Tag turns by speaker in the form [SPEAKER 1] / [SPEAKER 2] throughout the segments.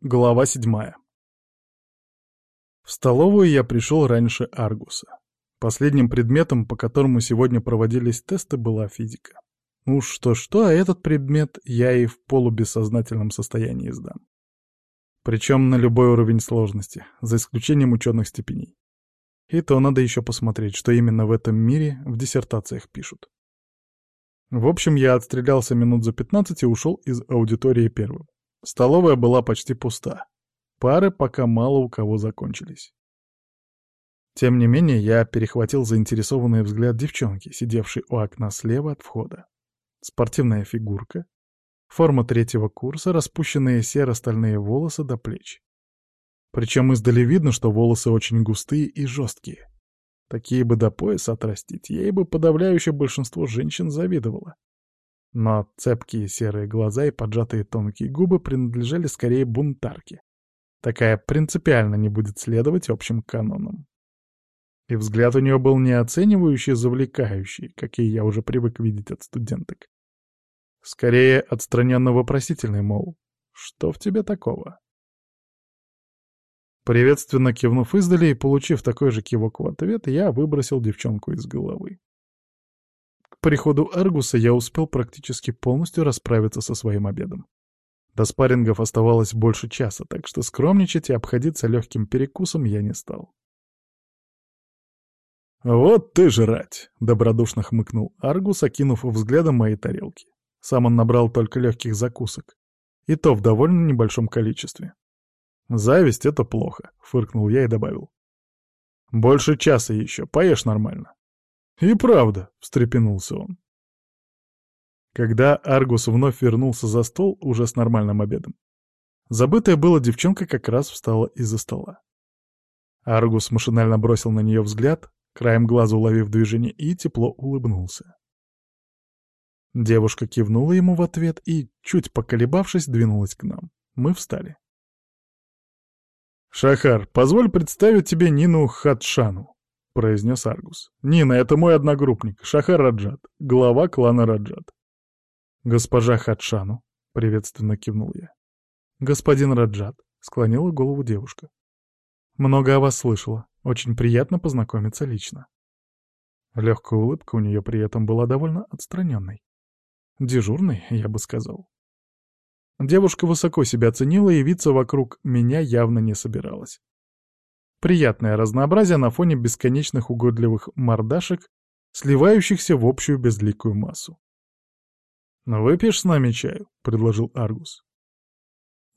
[SPEAKER 1] Глава седьмая. В столовую я пришел раньше Аргуса. Последним предметом, по которому сегодня проводились тесты, была физика. Уж что-что, а этот предмет я и в полубессознательном состоянии сдам. Причем на любой уровень сложности, за исключением ученых степеней. И то надо еще посмотреть, что именно в этом мире в диссертациях пишут. В общем, я отстрелялся минут за 15 и ушел из аудитории первым. Столовая была почти пуста. Пары пока мало у кого закончились. Тем не менее, я перехватил заинтересованный взгляд девчонки, сидевшей у окна слева от входа. Спортивная фигурка, форма третьего курса, распущенные серо-стальные волосы до плеч. Причем издали видно, что волосы очень густые и жесткие. Такие бы до пояса отрастить, ей бы подавляющее большинство женщин завидовало. Но цепкие серые глаза и поджатые тонкие губы принадлежали скорее бунтарке. Такая принципиально не будет следовать общим канонам. И взгляд у нее был не оценивающий, завлекающий, какие я уже привык видеть от студенток. Скорее, отстраненно-вопросительный, мол, что в тебе такого? Приветственно кивнув издали и получив такой же кивок в ответ, я выбросил девчонку из головы. Приходу Аргуса я успел практически полностью расправиться со своим обедом. До спаррингов оставалось больше часа, так что скромничать и обходиться легким перекусом я не стал. «Вот ты жрать!» — добродушно хмыкнул Аргус, окинув взглядом мои тарелки. Сам он набрал только легких закусок. И то в довольно небольшом количестве. «Зависть — это плохо», — фыркнул я и добавил. «Больше часа еще, поешь нормально». «И правда», — встрепенулся он. Когда Аргус вновь вернулся за стол, уже с нормальным обедом, забытая была девчонка как раз встала из-за стола. Аргус машинально бросил на нее взгляд, краем глаза уловив движение, и тепло улыбнулся. Девушка кивнула ему в ответ и, чуть поколебавшись, двинулась к нам. Мы встали. «Шахар, позволь представить тебе Нину Хатшану», произнес Аргус. «Нина, это мой одногруппник, Шахар Раджат, глава клана Раджат». «Госпожа Хадшану», — приветственно кивнул я. «Господин Раджат», — склонила голову девушка. «Много о вас слышала. Очень приятно познакомиться лично». Легкая улыбка у нее при этом была довольно отстраненной. Дежурной, я бы сказал. Девушка высоко себя ценила и виться вокруг меня явно не собиралась. Приятное разнообразие на фоне бесконечных угодливых мордашек, сливающихся в общую безликую массу. «Ну, «Выпьешь с нами чаю?» — предложил Аргус.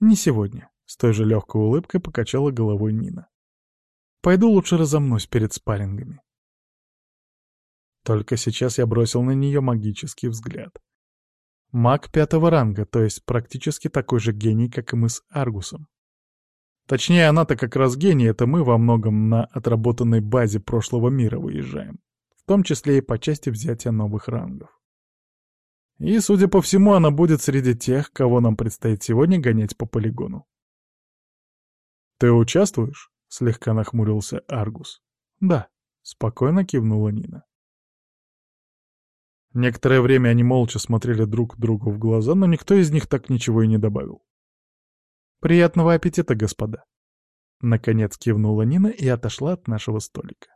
[SPEAKER 1] «Не сегодня», — с той же легкой улыбкой покачала головой Нина. «Пойду лучше разомнусь перед спаррингами». Только сейчас я бросил на нее магический взгляд. Маг пятого ранга, то есть практически такой же гений, как и мы с Аргусом. Точнее, она-то как раз гений, это мы во многом на отработанной базе прошлого мира выезжаем. В том числе и по части взятия новых рангов. И, судя по всему, она будет среди тех, кого нам предстоит сегодня гонять по полигону. «Ты участвуешь?» — слегка нахмурился Аргус. «Да», — спокойно кивнула Нина. Некоторое время они молча смотрели друг другу в глаза, но никто из них так ничего и не добавил. «Приятного аппетита, господа!» Наконец кивнула Нина и отошла от нашего столика.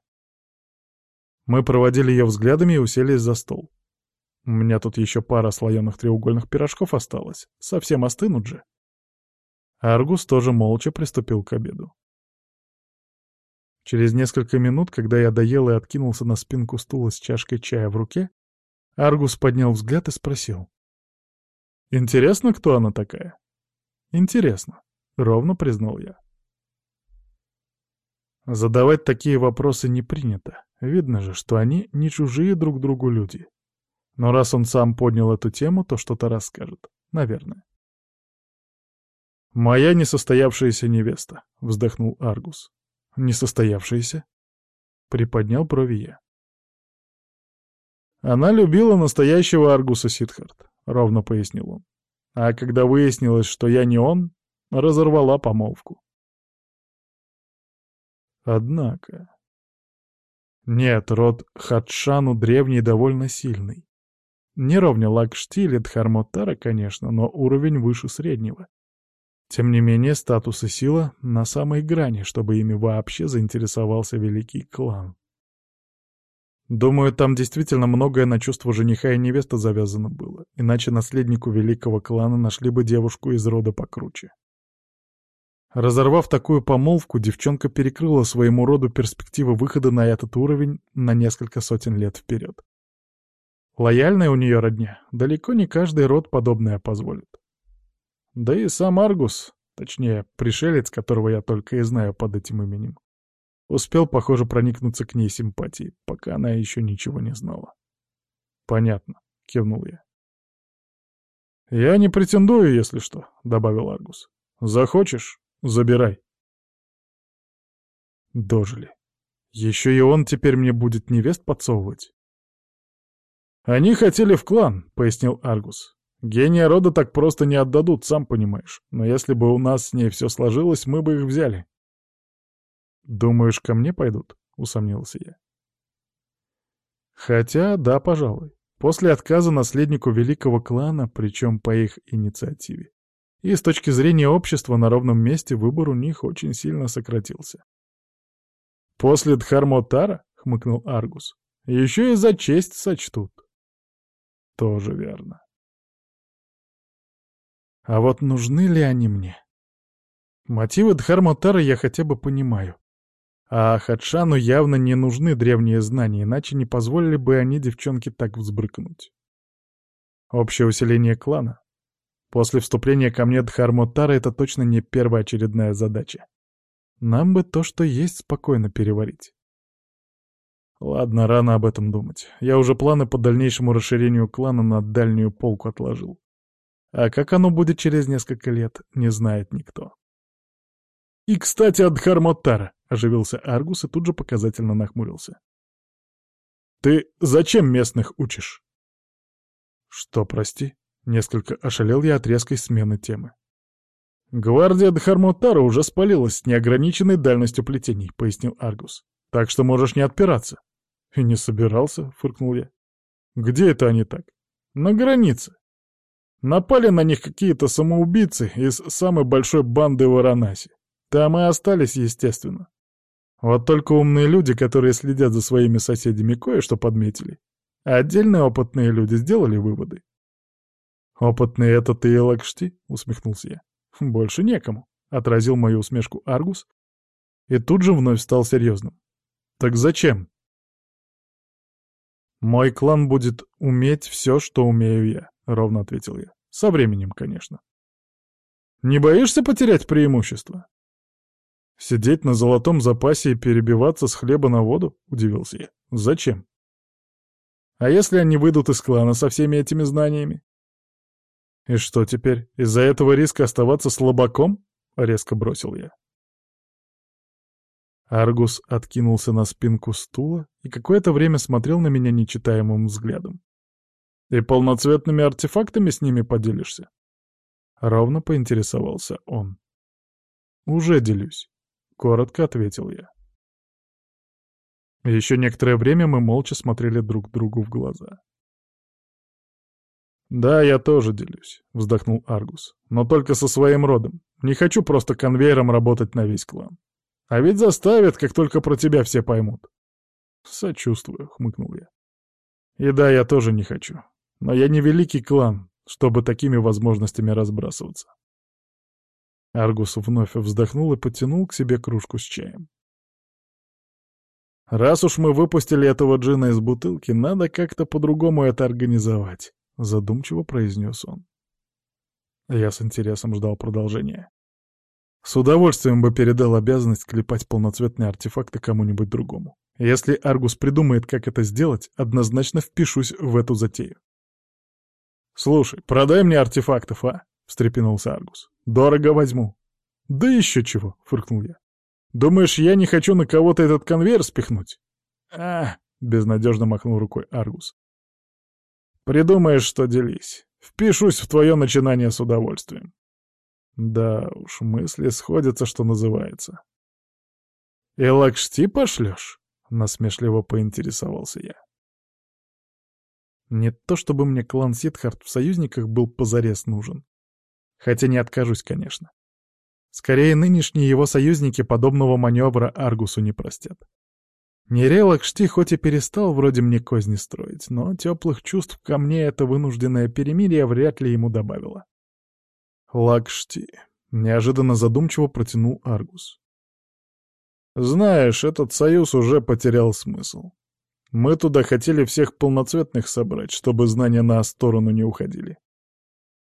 [SPEAKER 1] Мы проводили ее взглядами и уселись за стол. У меня тут еще пара слоеных треугольных пирожков осталось. Совсем остынут же. Аргус тоже молча приступил к обеду. Через несколько минут, когда я доел и откинулся на спинку стула с чашкой чая в руке, Аргус поднял взгляд и спросил. «Интересно, кто она такая?» Интересно, ровно признал я. Задавать такие вопросы не принято. Видно же, что они не чужие друг другу люди. Но раз он сам поднял эту тему, то что-то расскажет. Наверное. «Моя несостоявшаяся невеста», — вздохнул Аргус. «Несостоявшаяся?» — приподнял брови я. «Она любила настоящего Аргуса Сидхарт», — ровно пояснил он. А когда выяснилось, что я не он, разорвала помолвку. Однако... Нет, род Хадшану древний довольно сильный. Не ровня Лакшти или Дхармотара, конечно, но уровень выше среднего. Тем не менее, статус и сила на самой грани, чтобы ими вообще заинтересовался великий клан. Думаю, там действительно многое на чувство жениха и невесты завязано было, иначе наследнику великого клана нашли бы девушку из рода покруче. Разорвав такую помолвку, девчонка перекрыла своему роду перспективы выхода на этот уровень на несколько сотен лет вперед. Лояльная у нее родня, далеко не каждый род подобное позволит. Да и сам Аргус, точнее, пришелец, которого я только и знаю под этим именем, успел, похоже, проникнуться к ней симпатией, пока она еще ничего не знала. «Понятно», — кивнул я. «Я не претендую, если что», — добавил Аргус. «Захочешь — забирай». Дожили. Еще и он теперь мне будет невест подсовывать. «Они хотели в клан», — пояснил Аргус. «Гения рода так просто не отдадут, сам понимаешь. Но если бы у нас с ней все сложилось, мы бы их взяли. «Думаешь, ко мне пойдут?» — усомнился я. Хотя, да, пожалуй. После отказа наследнику великого клана, причем по их инициативе. И с точки зрения общества на ровном месте выбор у них очень сильно сократился. «После Дхармотара?» — хмыкнул Аргус. «Еще и за честь сочтут». Тоже верно. А вот нужны ли они мне? Мотивы Дхармотара я хотя бы понимаю. А Хадшану явно не нужны древние знания, иначе не позволили бы они девчонке так взбрыкнуть. Общее усиление клана. После вступления ко мне Дхармотара это точно не первоочередная задача. Нам бы то, что есть, спокойно переварить. Ладно, рано об этом думать. Я уже планы по дальнейшему расширению клана на дальнюю полку отложил. А как оно будет через несколько лет, не знает никто. «И, кстати, от Дхармотара. — оживился Аргус и тут же показательно нахмурился. «Ты зачем местных учишь?» «Что, прости?» — несколько ошалел я от резкой смены темы. «Гвардия Дхармотара уже спалилась с неограниченной дальностью плетений», — пояснил Аргус. «Так что можешь не отпираться». «И не собирался», — фыркнул я. «Где это они так?» «На границе. Напали на них какие-то самоубийцы из самой большой банды в Аранасе. Там и остались, естественно. Вот только умные люди, которые следят за своими соседями, кое-что подметили. А отдельные опытные люди сделали выводы. «Опытный это ты, Лакшти?» — усмехнулся я. «Больше некому», — отразил мою усмешку Аргус. И тут же вновь стал серьезным. «Так зачем?» «Мой клан будет уметь все, что умею я», — ровно ответил я. «Со временем, конечно». «Не боишься потерять преимущество?» «Сидеть на золотом запасе и перебиваться с хлеба на воду?» — удивился я. «Зачем?» «А если они выйдут из клана со всеми этими знаниями?» «И что теперь, из-за этого риска оставаться слабаком?» — резко бросил я. Аргус откинулся на спинку стула и какое-то время смотрел на меня нечитаемым взглядом. «И полноцветными артефактами с ними поделишься?» Ровно поинтересовался он. «Уже делюсь. — коротко ответил я. Еще некоторое время мы молча смотрели друг другу в глаза. «Да, я тоже делюсь», — вздохнул Аргус. «Но только со своим родом. Не хочу просто конвейером работать на весь клан. А ведь заставят, как только про тебя все поймут». «Сочувствую», — хмыкнул я. «И да, я тоже не хочу. Но я не великий клан, чтобы такими возможностями разбрасываться». Аргус вновь вздохнул и потянул к себе кружку с чаем. «Раз уж мы выпустили этого джина из бутылки, надо как-то по-другому это организовать», — задумчиво произнес он. Я с интересом ждал продолжения. С удовольствием бы передал обязанность клепать полноцветные артефакты кому-нибудь другому. Если Аргус придумает, как это сделать, однозначно впишусь в эту затею. «Слушай, продай мне артефактов, а?» — встрепенулся Аргус. «Дорого возьму». «Да еще чего», — фыркнул я. «Думаешь, я не хочу на кого-то этот конвейер спихнуть?» «А!» — безнадежно махнул рукой Аргус. «Придумаешь, что делись. Впишусь в твое начинание с удовольствием». Да уж, мысли сходятся, что называется. «И лакшти пошлешь?» — насмешливо поинтересовался я. Не то чтобы мне клан Сидхарт в союзниках был позарез нужен. Хотя не откажусь, конечно. Скорее, нынешние его союзники подобного маневра Аргусу не простят. Нерелок Шти хоть и перестал вроде мне козни строить, но теплых чувств ко мне это вынужденное перемирие вряд ли ему добавило. Лакшти. Неожиданно задумчиво протянул Аргус. Знаешь, этот союз уже потерял смысл. Мы туда хотели всех полноцветных собрать, чтобы знания на сторону не уходили.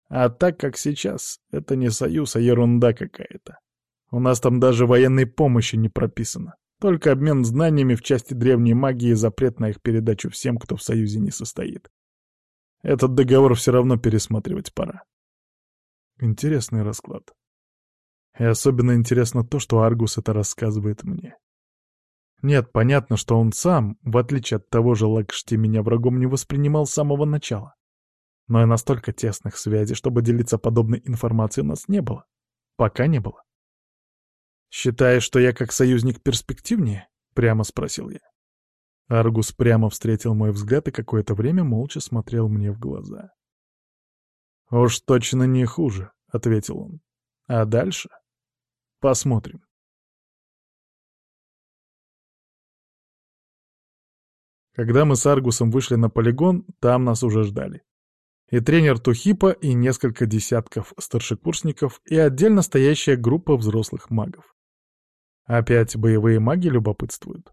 [SPEAKER 1] А так как сейчас, это не союз, а ерунда какая-то. У нас там даже военной помощи не прописано. Только обмен знаниями в части древней магии и запрет на их передачу всем, кто в союзе не состоит. Этот договор все равно пересматривать пора. Интересный расклад. И особенно интересно то, что Аргус это рассказывает мне. Нет, понятно, что он сам, в отличие от того же Лакшти, меня врагом не воспринимал с самого начала. Но и настолько тесных связей, чтобы делиться подобной информацией, у нас не было. Пока не было. «Считаешь, что я как союзник перспективнее?» — прямо спросил я. Аргус прямо встретил мой взгляд и какое-то время молча смотрел мне в глаза. «Уж точно не хуже», — ответил он. «А дальше? Посмотрим». Когда мы с Аргусом вышли на полигон, там нас уже ждали. И тренер Тухипа, и несколько десятков старшекурсников, и отдельно стоящая группа взрослых магов. Опять боевые маги любопытствуют.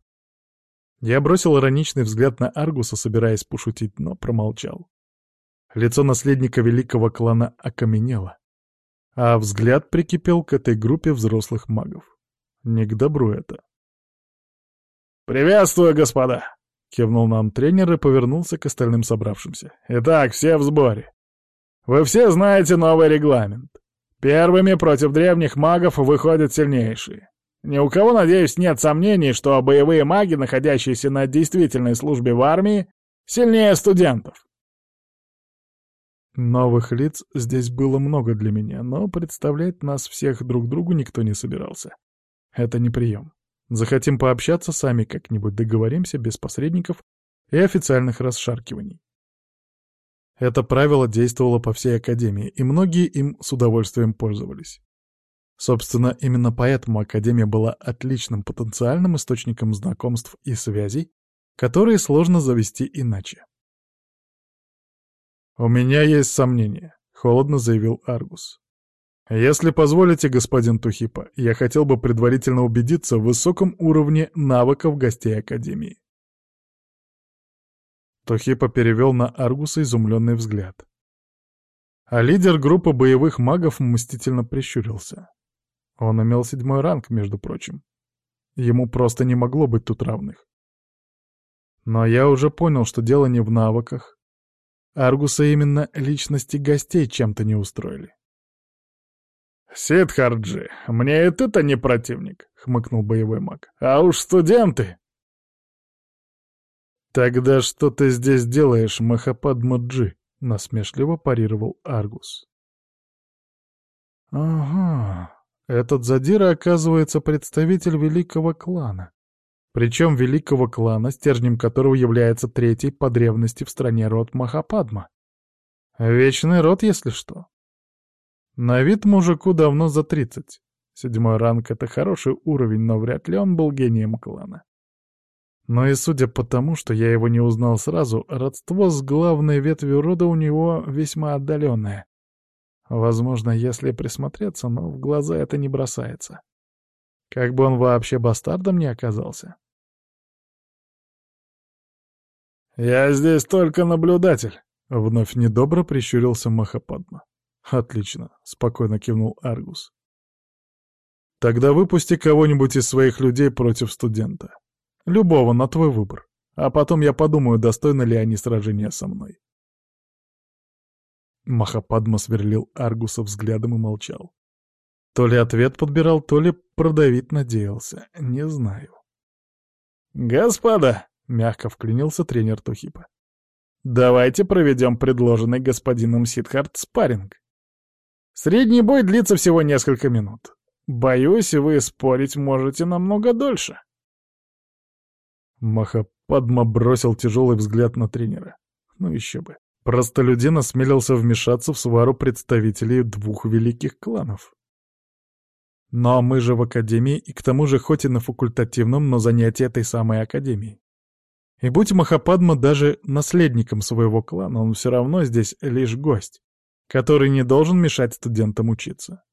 [SPEAKER 1] Я бросил ироничный взгляд на Аргуса, собираясь пошутить, но промолчал. Лицо наследника великого клана окаменело, а взгляд прикипел к этой группе взрослых магов. Не к добру это.
[SPEAKER 2] «Приветствую, господа!» — кивнул нам тренер и повернулся к остальным собравшимся. «Итак, все в сборе. Вы все знаете новый регламент. Первыми против древних магов выходят сильнейшие. Ни у кого, надеюсь, нет сомнений, что боевые маги, находящиеся на действительной службе в армии, сильнее студентов.
[SPEAKER 1] Новых лиц здесь было много для меня, но представлять нас всех друг другу никто не собирался. Это не прием. Захотим пообщаться, сами как-нибудь договоримся без посредников и официальных расшаркиваний. Это правило действовало по всей Академии, и многие им с удовольствием пользовались. Собственно, именно поэтому Академия была отличным потенциальным источником знакомств и связей, которые сложно завести иначе. «У меня есть сомнения», — холодно заявил Аргус. «Если позволите, господин Тухипа, я хотел бы предварительно убедиться в высоком уровне навыков гостей Академии». Тухипа перевел на Аргуса изумленный взгляд. А лидер группы боевых магов мстительно прищурился. Он имел седьмой ранг, между прочим. Ему просто не могло быть тут равных. Но я уже понял, что дело не в навыках, Аргуса именно личности гостей чем-то не устроили.
[SPEAKER 2] «Сидхарджи, мне и ты-то не противник», — хмыкнул боевой маг. «А уж студенты!»
[SPEAKER 1] «Тогда что ты здесь делаешь, Махападмаджи?» — насмешливо парировал Аргус. «Ага, этот задира, оказывается, представитель великого клана. Причем великого клана, стержнем которого является третий по древности в стране род Махападма. Вечный род, если что. На вид мужику давно за тридцать. Седьмой ранг — это хороший уровень, но вряд ли он был гением клана. Но и судя по тому, что я его не узнал сразу, родство с главной ветвью рода у него весьма отдаленное. Возможно, если присмотреться, но в глаза это не бросается. Как бы он вообще бастардом не оказался.
[SPEAKER 2] «Я здесь только наблюдатель», —
[SPEAKER 1] вновь недобро прищурился Махападма. «Отлично», — спокойно кивнул Аргус. «Тогда выпусти кого-нибудь из своих людей против студента. Любого, на твой выбор. А потом я подумаю, достойны ли они сражения со мной». Махападма сверлил Аргуса взглядом и молчал. То ли ответ подбирал, то ли продавить надеялся. Не знаю.
[SPEAKER 2] «Господа!» — мягко вклинился тренер Тухипа. «Давайте проведем предложенный господином Сидхарт спарринг. Средний бой длится всего несколько минут. Боюсь, вы спорить можете намного дольше».
[SPEAKER 1] Махападма бросил тяжелый взгляд на тренера. Ну еще бы. Простолюдин осмелился вмешаться в свару представителей двух великих кланов. Но мы же в академии, и к тому же хоть и на факультативном, но занятии этой самой академии. И будь Махападма даже наследником своего клана, он все равно здесь лишь гость, который не должен мешать студентам учиться.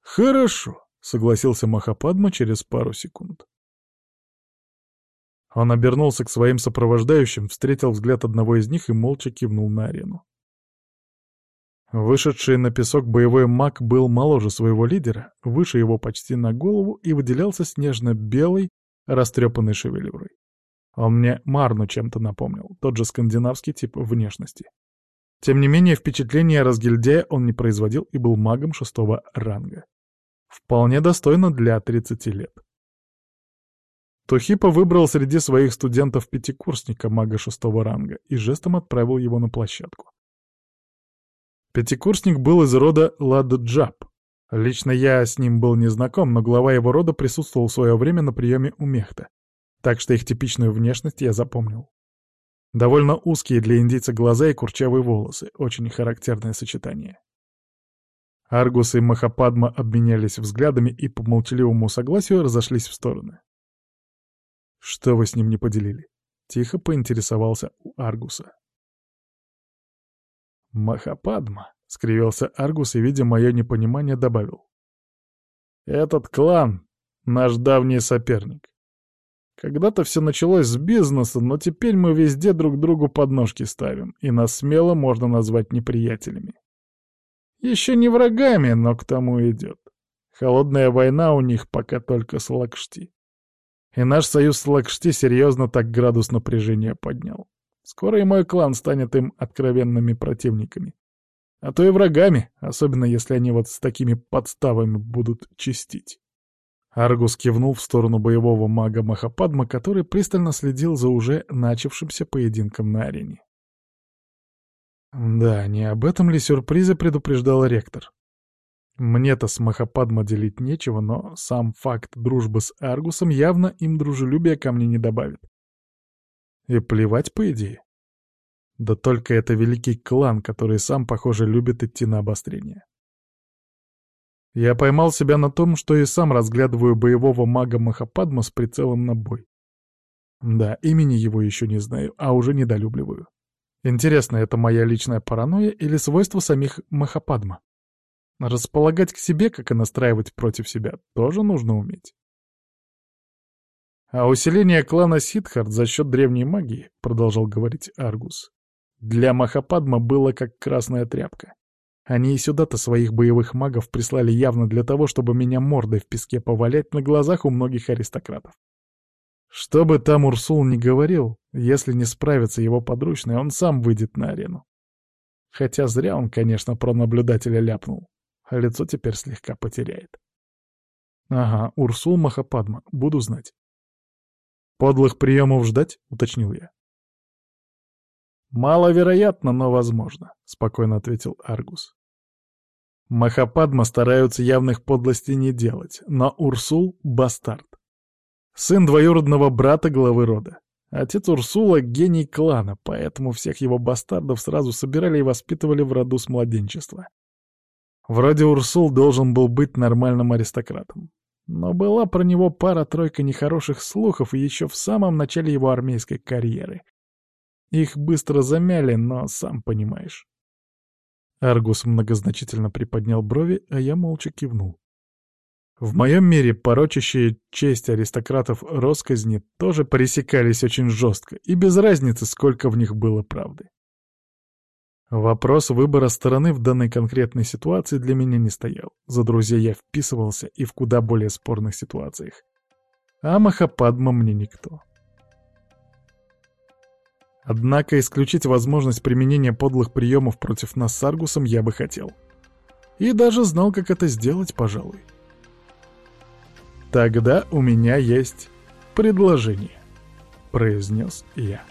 [SPEAKER 2] «Хорошо», — согласился Махападма через пару секунд. Он обернулся к своим сопровождающим, встретил взгляд одного из них и молча кивнул на арену. Вышедший на песок боевой маг был моложе своего лидера, выше его почти на голову и выделялся снежно-белой, растрепанной шевелюрой. Он мне Марну чем-то напомнил, тот же скандинавский тип внешности. Тем не менее, впечатление разгильдяя он не производил и был магом шестого ранга. Вполне достойно для 30 лет. Тухипа выбрал среди своих студентов пятикурсника мага шестого ранга и жестом отправил его на площадку. Пятикурсник был из рода Ладджаб. Лично я с ним был не знаком, но глава его рода присутствовал в свое время на приеме у Мехта, так что их типичную внешность я запомнил. Довольно узкие для индийца глаза и курчавые волосы, очень характерное сочетание. Аргус и Махападма обменялись взглядами и по молчаливому согласию разошлись в стороны. «Что вы с ним не поделили?» — тихо поинтересовался у Аргуса. «Махападма», — скривился Аргус и, видя мое непонимание, добавил. «Этот клан — наш давний соперник. Когда-то все началось с бизнеса, но теперь мы везде друг другу подножки ставим, и нас смело можно назвать неприятелями. Еще не врагами, но к тому идет. Холодная война у них пока только с Лакшти. И наш союз с Лакшти серьезно так градус напряжения поднял. Скоро и мой клан станет им откровенными противниками. А то и врагами, особенно если они вот с такими подставами будут чистить. Аргус кивнул в сторону боевого мага Махападма, который пристально следил за уже начавшимся поединком на арене. Да, не об этом ли сюрпризе предупреждал ректор? Мне-то с Махападма делить нечего, но сам факт дружбы с Аргусом явно им дружелюбия ко мне не добавит. И плевать, по идее. Да только это великий клан, который сам, похоже, любит идти на обострение. Я поймал себя на том, что и сам разглядываю боевого мага Махападма с прицелом на бой. Да, имени его еще не знаю, а уже недолюбливаю. Интересно, это моя личная паранойя или свойство самих Махападма? Располагать к себе, как и настраивать против себя, тоже нужно уметь. А усиление клана Сидхарт за счет древней магии, продолжал говорить Аргус, для Махападма было как красная тряпка. Они и сюда-то своих боевых магов прислали явно для того, чтобы меня мордой в песке повалять на глазах у многих аристократов. Что бы там Урсул ни говорил, если не справится его подручный, он сам выйдет на арену. Хотя зря он, конечно, про наблюдателя ляпнул. А лицо теперь слегка потеряет. Ага, Урсул Махападма, буду знать. «Подлых приемов ждать?» — уточнил я. «Маловероятно, но возможно», — спокойно ответил Аргус. Махападма стараются явных подлостей не делать, но Урсул — бастард. Сын двоюродного брата главы рода. Отец Урсула — гений клана, поэтому всех его бастардов сразу собирали и воспитывали в роду с младенчества. Вроде Урсул должен был быть нормальным аристократом. Но была про него пара-тройка нехороших слухов еще в самом начале его армейской карьеры. Их быстро замяли, но сам понимаешь. Аргус многозначительно приподнял брови, а я молча кивнул. В моем мире порочащие честь аристократов росказни тоже пресекались очень жестко, и без разницы, сколько в них было правды. Вопрос выбора стороны в данной конкретной ситуации для меня не стоял. За друзей я вписывался и в куда более спорных ситуациях. А Махападма мне никто. Однако исключить возможность применения подлых приемов против нас с Аргусом я бы хотел. И даже знал, как это сделать, пожалуй. «Тогда у меня есть предложение», — произнес я.